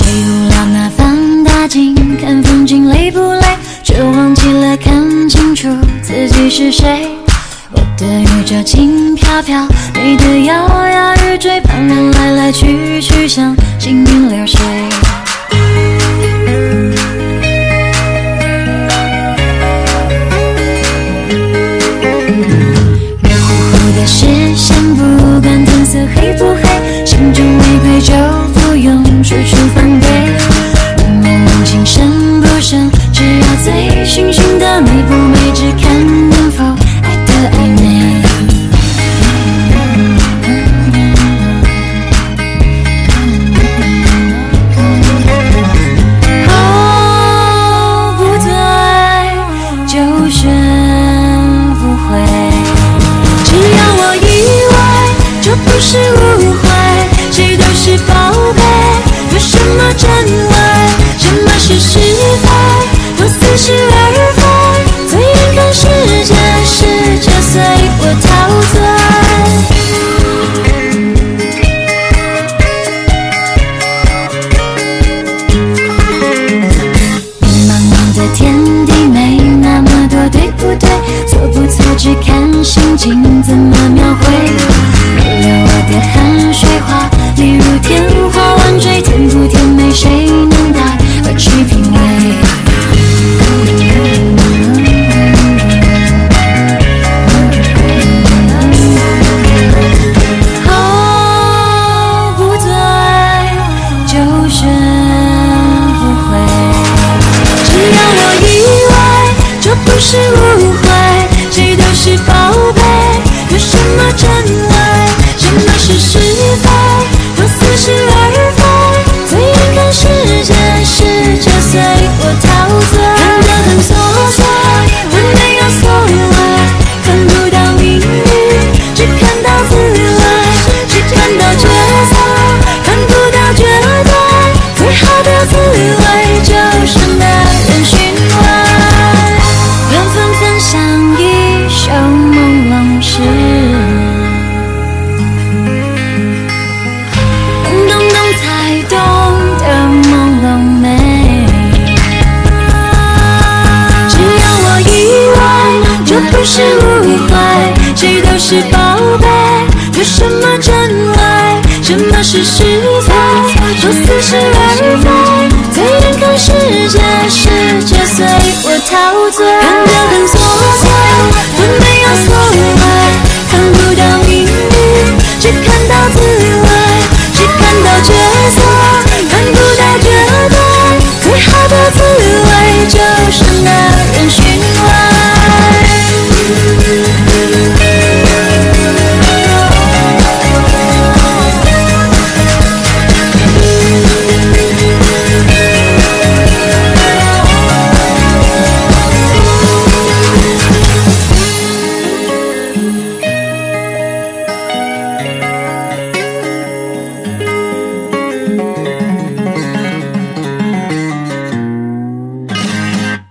谁无聊拿放大镜看风景累不累？却忘记了看清楚自己是谁。我的宇宙轻飘飘，你的摇摇欲坠，旁人来来去去像行云流水。热乎乎的视线，不管天色黑不黑，心中玫瑰就不用处处防备。无梦梦情深不深，只要醉醺醺的美不美，只看能否爱的暧昧。哦，不对，就学不会。只要我以为这不是误会，谁都是宝贝，什么真伪，什么是是非，都似是而非。最眼看世界是这随我陶醉。茫茫的天地没那么多对不对，错不错只看心境怎么描绘。是误会，谁都是宝贝，有什么真爱，什么是是非，